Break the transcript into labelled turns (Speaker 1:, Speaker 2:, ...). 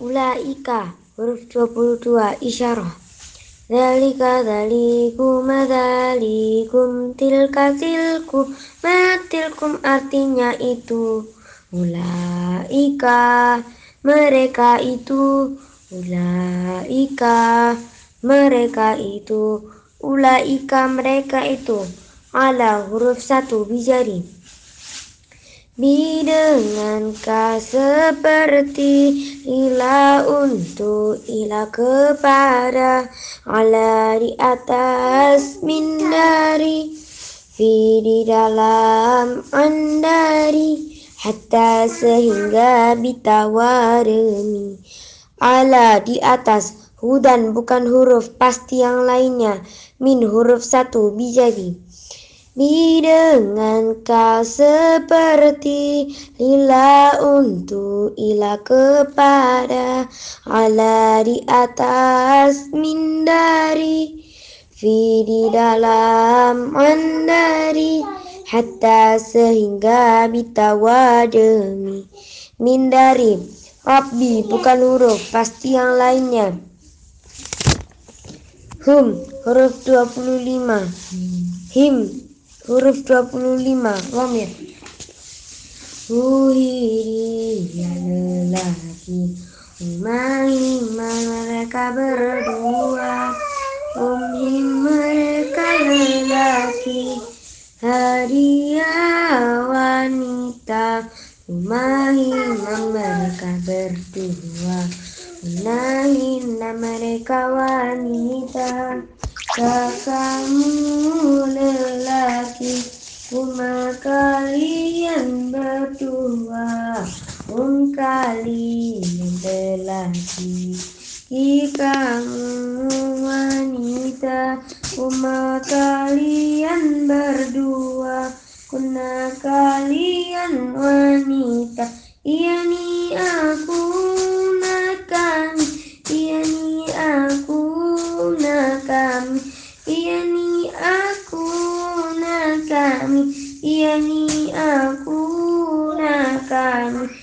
Speaker 1: ulaika huruf 22 isyarah. Dalika dalikum dalikum tilka tilkum matilkum artinya itu. Ulaika mereka itu. Ulaika mereka itu. Ulaika mereka itu. Ala huruf satu bijari. Bi dengan ka seperti ila untuk ila kepada ala di atas min dari fi di dalam andari hatta sehingga bitawaremi ala di atas hudan bukan huruf pasti yang lainnya. Min huruf satu bijadi di dengan kau seperti lila untuk ila kepada ala di atas min dari fi di dalam mandari hatta sehingga bitawa demi min dari Rabbi bukan huruf pasti yang lainnya. Hum huruf 25 Him Huruf 25 Wamir Uhiri ya lelaki Umahim mereka berdua. Umhim mereka lelaki Hadiah wanita. Umahim mereka berdua Unahin mereka wanita. Kakakmu berdua Um kalian lelaki Kamu wanita Rumah kalian berdua Kuna kalian wanita. Iya nih aku makan Iya nih aku nakami Iya nih aku nakami Iya nih aku um,